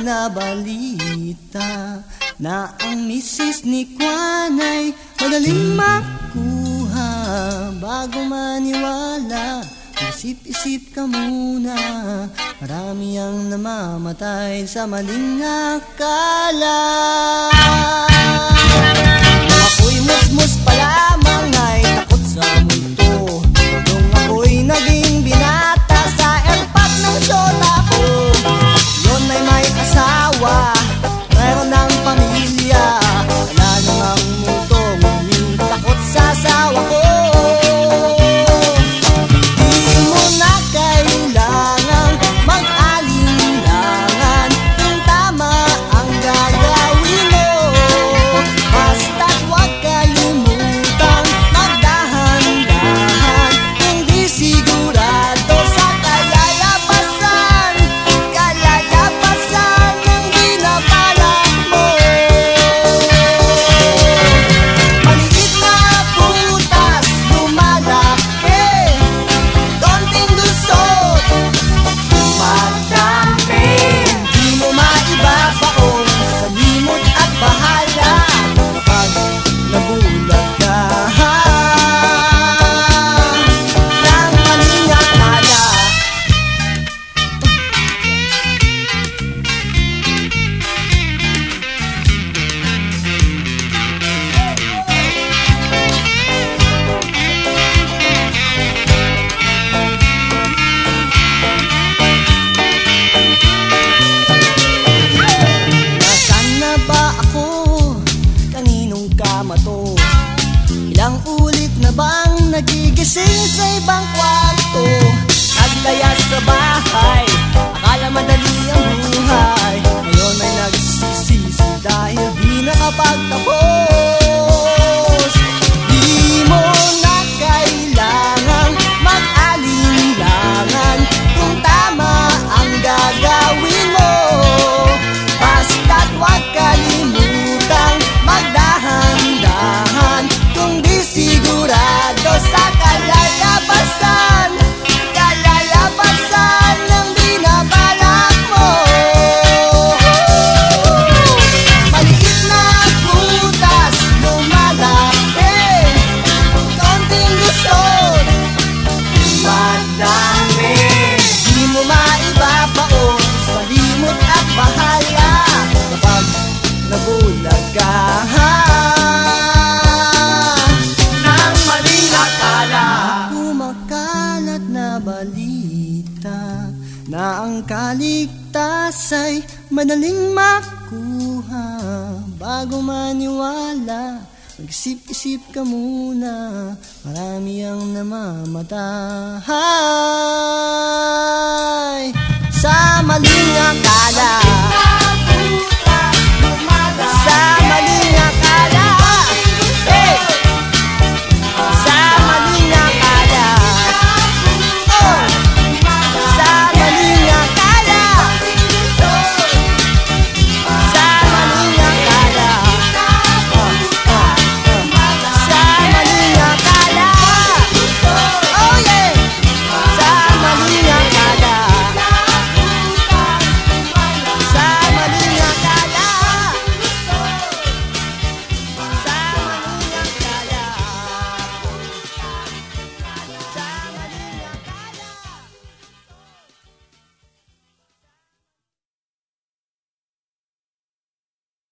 Nakakagulat na Na ang misis ni Kwan ay Madaling makuha. Bago maniwala Isip-isip ka muna. Marami ang namamatay Sa maling akala. nakapagtapos Nababaon sa limot at bahala Kapag nabulag ka Nang maling akala Kumakalat na balita Na ang kaligtas ay madaling makuha. Bago maniwala Mag-isip-isip ka muna, marami ang namamata maling akala.